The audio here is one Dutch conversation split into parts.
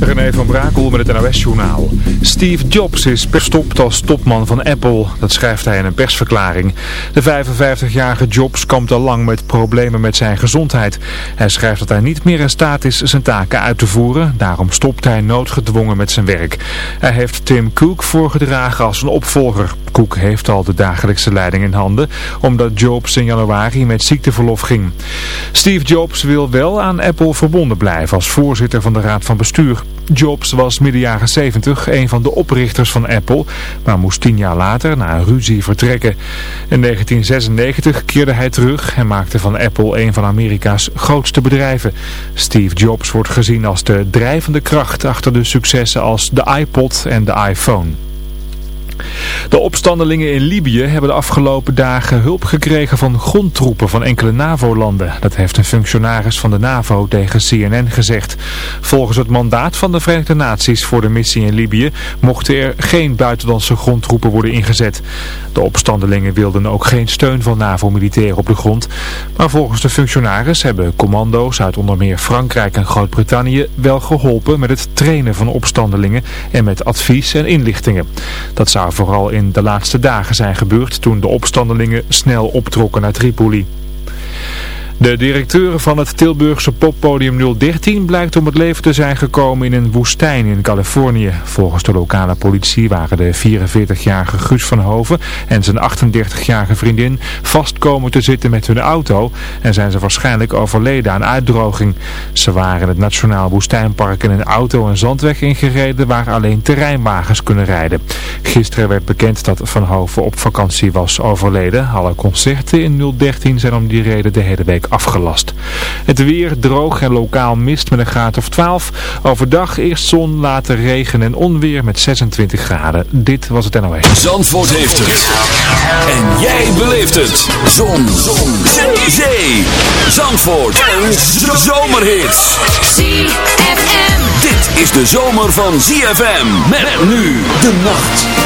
René van Brakel met het NOS-journaal. Steve Jobs is gestopt als topman van Apple. Dat schrijft hij in een persverklaring. De 55-jarige Jobs kampt al lang met problemen met zijn gezondheid. Hij schrijft dat hij niet meer in staat is zijn taken uit te voeren. Daarom stopt hij noodgedwongen met zijn werk. Hij heeft Tim Cook voorgedragen als een opvolger. Cook heeft al de dagelijkse leiding in handen, omdat Jobs in januari met ziekteverlof ging. Steve Jobs wil wel aan Apple verbonden blijven als voorzitter van de Raad van Bestuur. Jobs was midden jaren 70 een van de oprichters van Apple, maar moest tien jaar later na een ruzie vertrekken. In 1996 keerde hij terug en maakte van Apple een van Amerika's grootste bedrijven. Steve Jobs wordt gezien als de drijvende kracht achter de successen als de iPod en de iPhone. De opstandelingen in Libië hebben de afgelopen dagen hulp gekregen van grondtroepen van enkele NAVO-landen. Dat heeft een functionaris van de NAVO tegen CNN gezegd. Volgens het mandaat van de Verenigde Naties voor de missie in Libië mochten er geen buitenlandse grondtroepen worden ingezet. De opstandelingen wilden ook geen steun van NAVO-militairen op de grond. Maar volgens de functionaris hebben commando's uit onder meer Frankrijk en Groot-Brittannië wel geholpen met het trainen van opstandelingen en met advies en inlichtingen. Dat zou vooral in de laatste dagen zijn gebeurd toen de opstandelingen snel optrokken naar Tripoli. De directeur van het Tilburgse poppodium 013 blijkt om het leven te zijn gekomen in een woestijn in Californië. Volgens de lokale politie waren de 44-jarige Guus van Hoven en zijn 38-jarige vriendin vastkomen te zitten met hun auto en zijn ze waarschijnlijk overleden aan uitdroging. Ze waren in het Nationaal Woestijnpark in een auto een zandweg ingereden waar alleen terreinwagens kunnen rijden. Gisteren werd bekend dat Van Hoven op vakantie was overleden. Alle concerten in 013 zijn om die reden de hele week afgelast. Het weer droog en lokaal mist met een graad of 12. Overdag eerst zon, later regen en onweer met 26 graden. Dit was het NOS. Zandvoort heeft het. En jij beleeft het. Zon. zon. Zee. Zee. Zandvoort. Een zomerhit. ZFM. Dit is de zomer van ZFM. Met nu de nacht.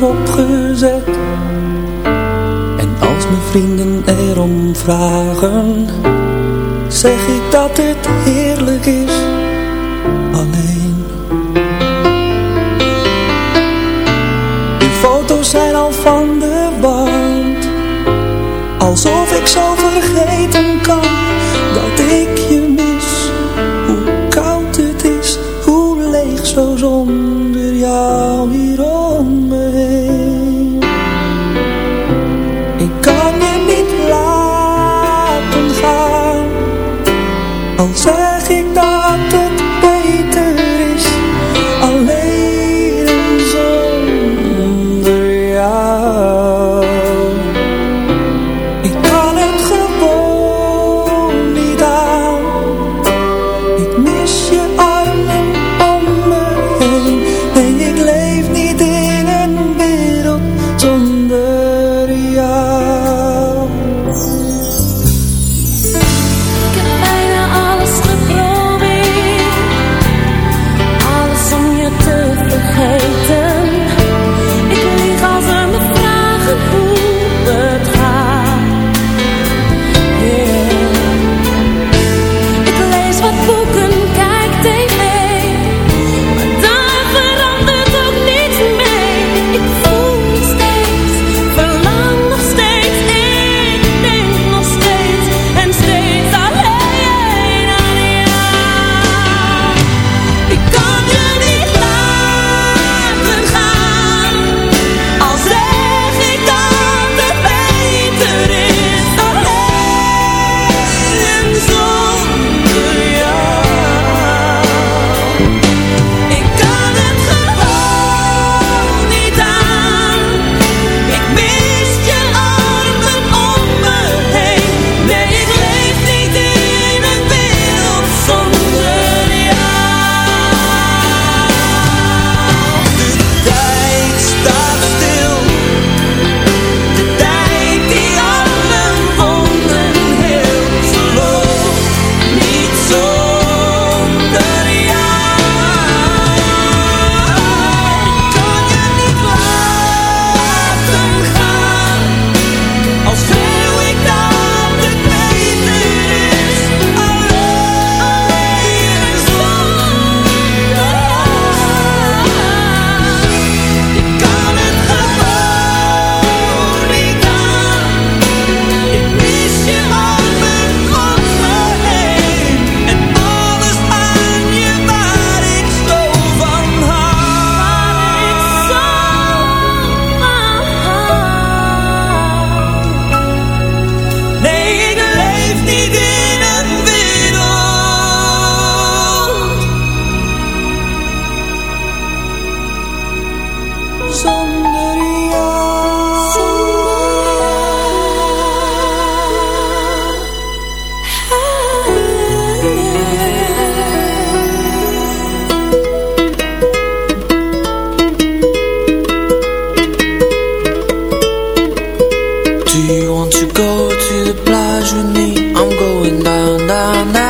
erop En als mijn vrienden erom vragen Zeg ik dat het heerlijk is. Alleen going down, down, down.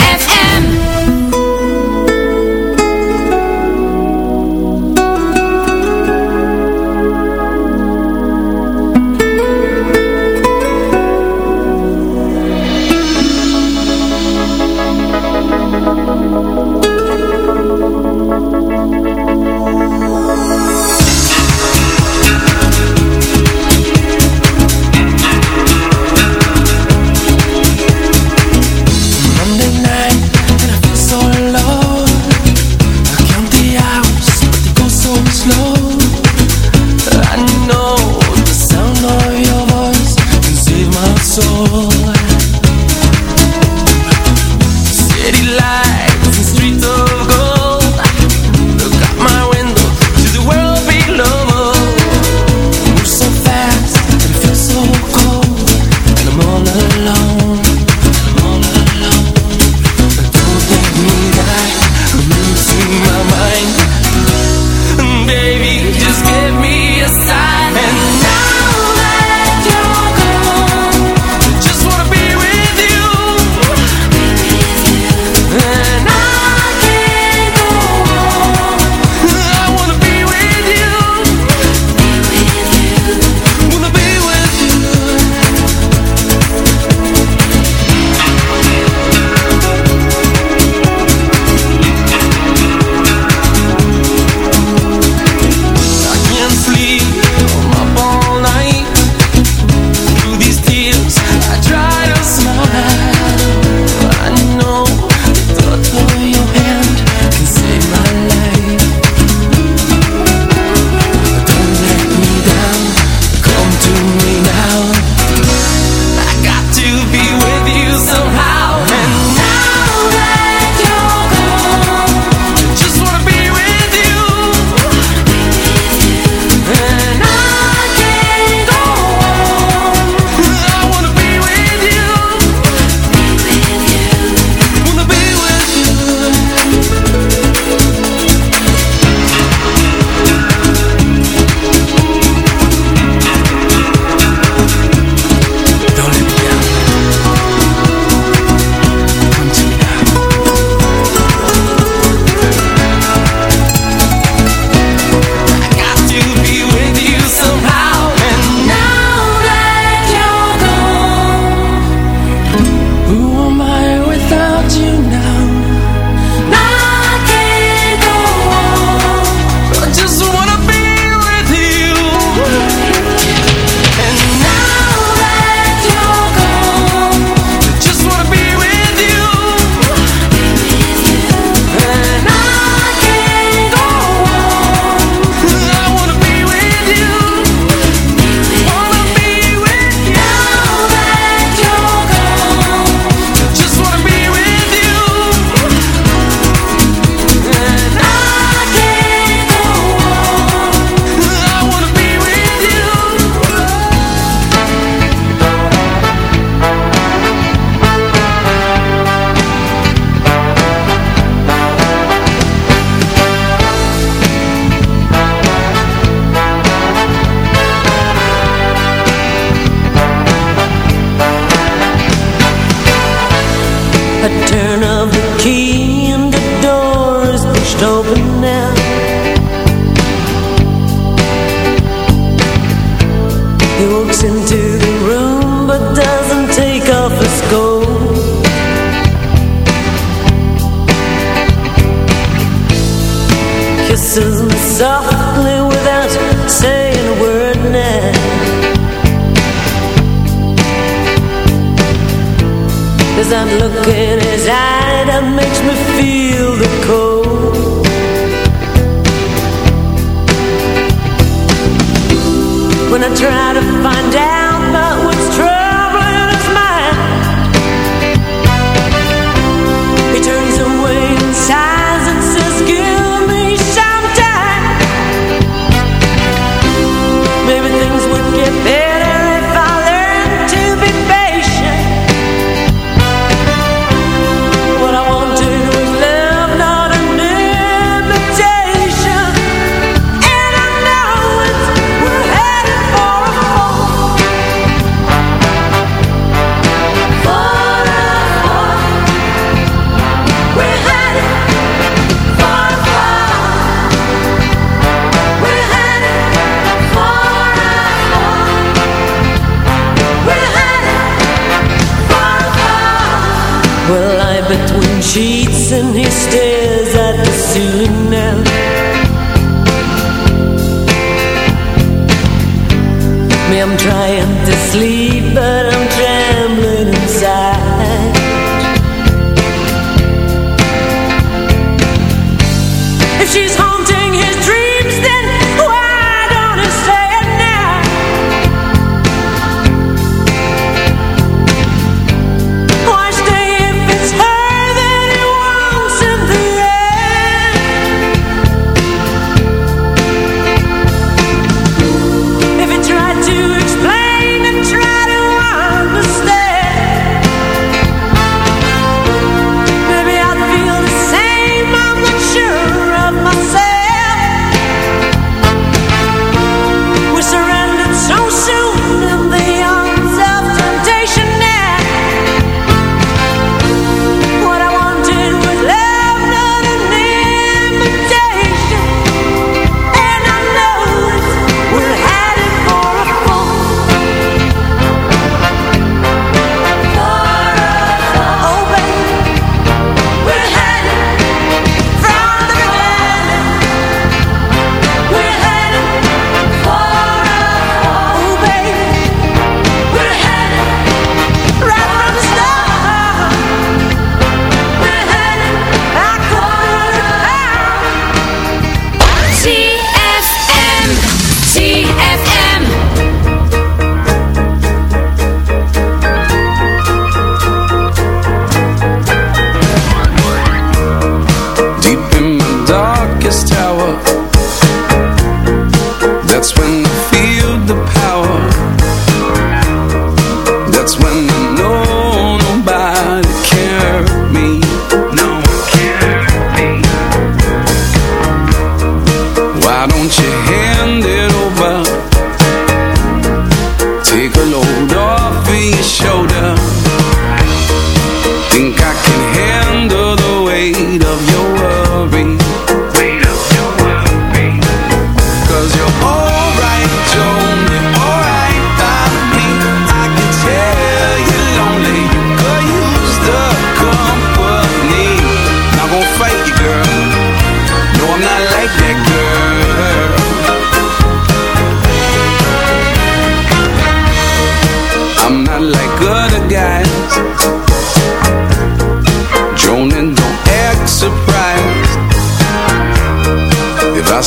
You be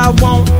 I want.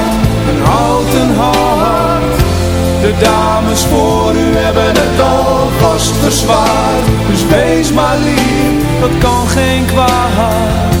een houten hart. De dames voor u hebben het alvast verzwaard. Dus wees maar lief, dat kan geen kwaad.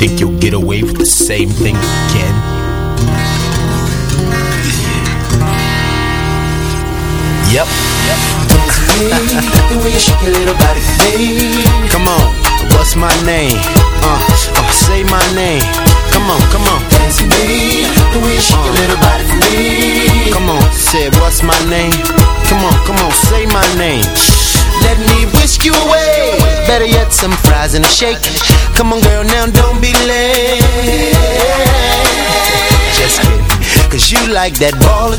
think you'll get away with the same thing again? Yep. The way you shake your little body, baby. Come on, what's my name? Uh, uh, say my name. Come on, come on. Dance with me. The way you shake your little body for me. Come on, say what's my name? Come on, come on, say my name. Let me whisk you away. Better yet, some fries and a shake. Come on, girl, now don't be late. Just kidding. Cause you like that ballin',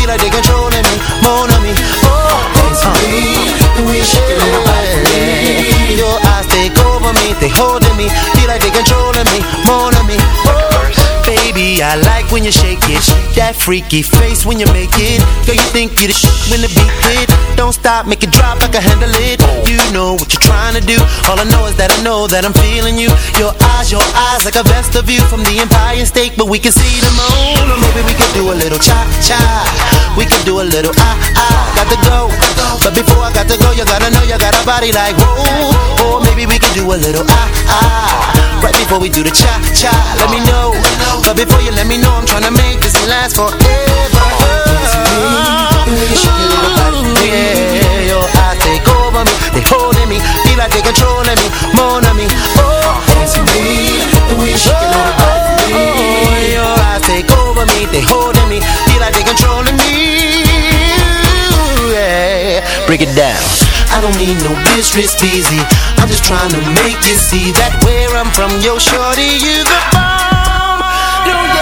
feel like they controlling me, more on me. Oh, with me. The way your eyes take over me, they holding me, feel like they controlling me, more on me. Oh, baby, I like when you shake it, that freaky face when you make it. Girl, you think you're the sh- when the beat hit. Don't stop, make it drop I can handle it. You know what you're trying to do. All I know is that I know that I'm feeling you. Your eyes, your eyes like a vest of view from the Empire State, but we can see the moon. Or maybe we could do a little cha cha. We could do a little ah ah. Got to go, but before I got to go, you gotta know you got a body like whoa. Or maybe we could do a little ah ah. Right before we do the cha cha. Let me know, but before you let me know, I'm trying to make this last forever. Break it down. I don't need no business busy. I'm just trying to make you see that where I'm from, yo, shorty, you the bomb.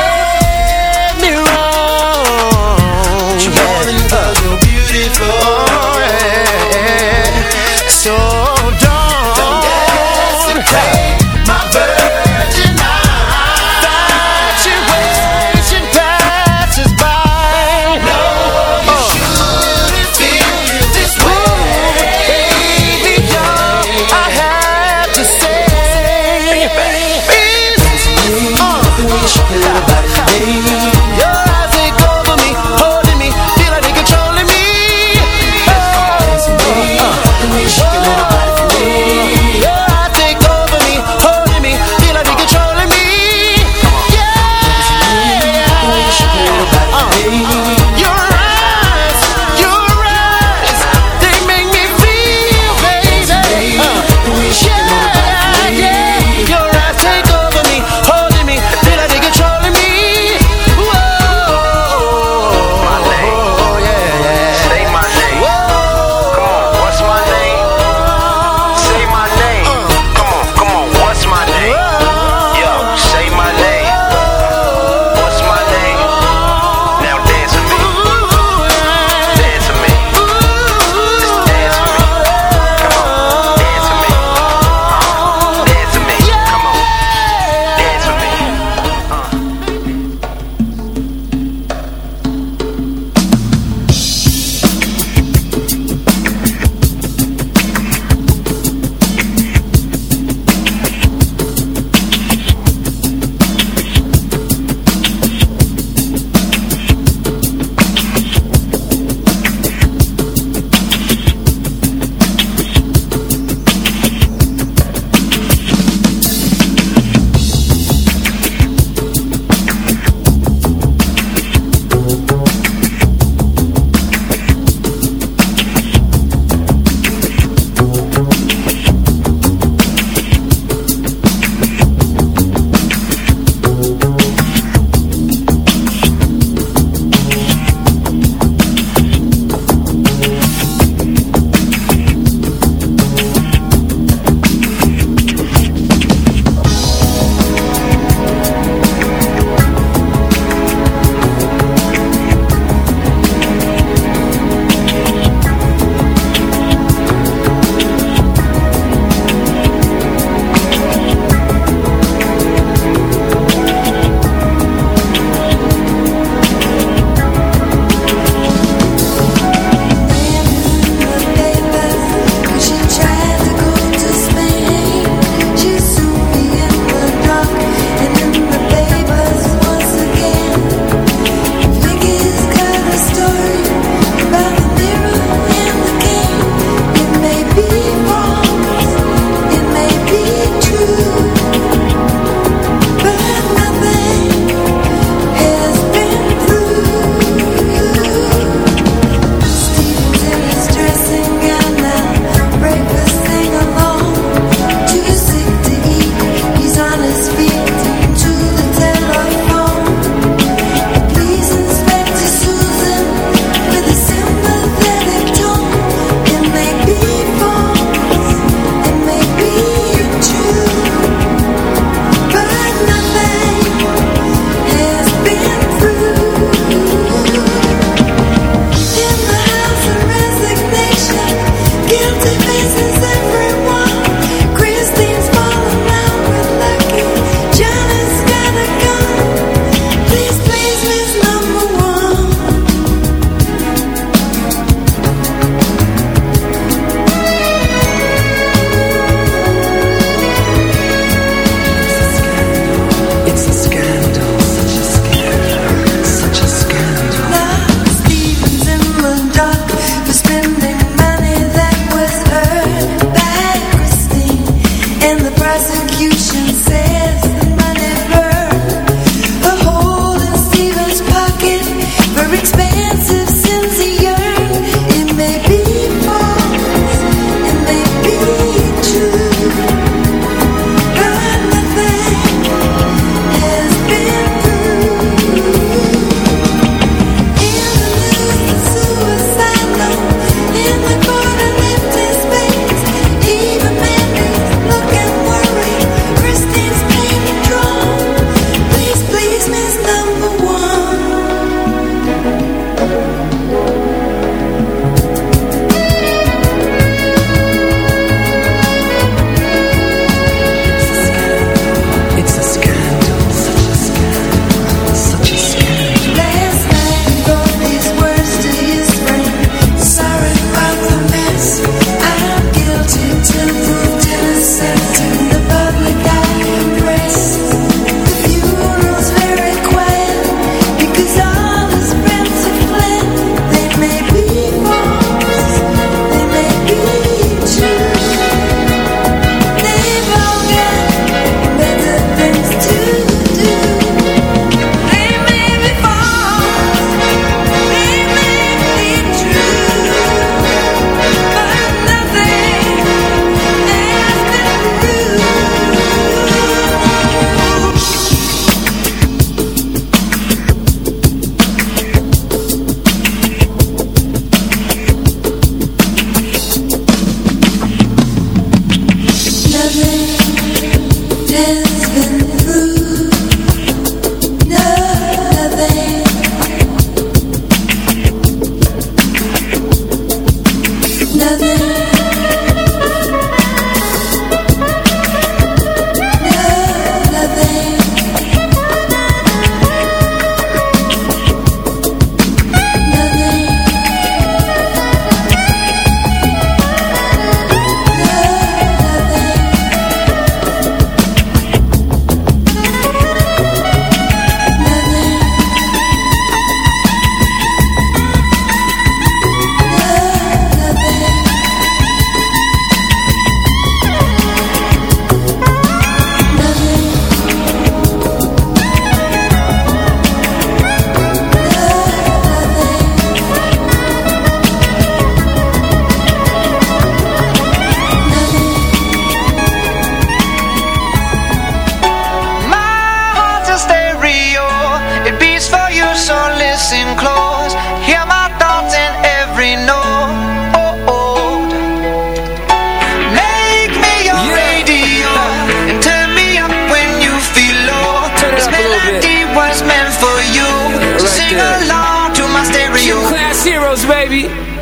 Baby.